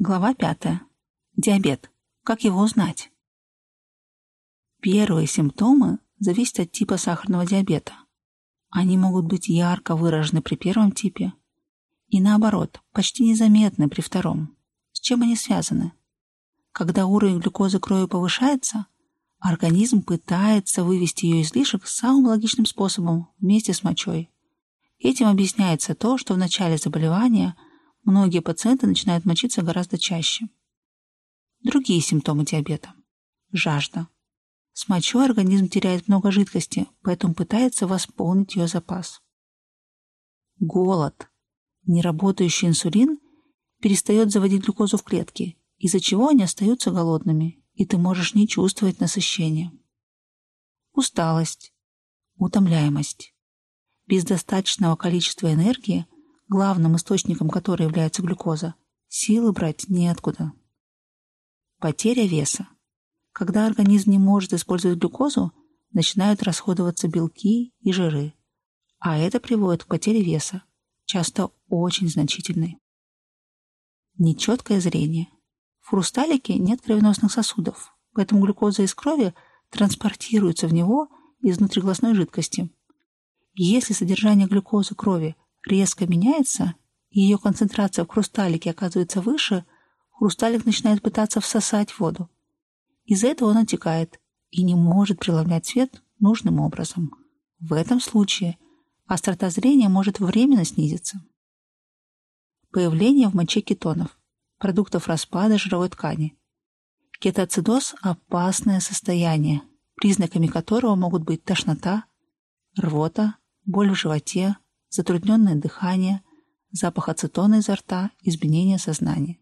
Глава пятая. Диабет. Как его узнать? Первые симптомы зависят от типа сахарного диабета. Они могут быть ярко выражены при первом типе и, наоборот, почти незаметны при втором. С чем они связаны? Когда уровень глюкозы крови повышается, организм пытается вывести ее излишек самым логичным способом вместе с мочой. Этим объясняется то, что в начале заболевания – многие пациенты начинают мочиться гораздо чаще. Другие симптомы диабета. Жажда. С мочой организм теряет много жидкости, поэтому пытается восполнить ее запас. Голод. Неработающий инсулин перестает заводить глюкозу в клетки, из-за чего они остаются голодными, и ты можешь не чувствовать насыщения. Усталость. Утомляемость. Без достаточного количества энергии – главным источником которой является глюкоза, силы брать неоткуда. Потеря веса. Когда организм не может использовать глюкозу, начинают расходоваться белки и жиры, а это приводит к потере веса, часто очень значительной. Нечеткое зрение. В хрусталике нет кровеносных сосудов, поэтому глюкоза из крови транспортируется в него из внутриглазной жидкости. Если содержание глюкозы крови резко меняется, и ее концентрация в хрусталике оказывается выше, хрусталик начинает пытаться всосать воду. Из-за этого он отекает и не может преломлять свет нужным образом. В этом случае острота зрения может временно снизиться. Появление в моче кетонов, продуктов распада жировой ткани. Кетоацидоз – опасное состояние, признаками которого могут быть тошнота, рвота, боль в животе, затрудненное дыхание, запах ацетона изо рта, изменение сознания.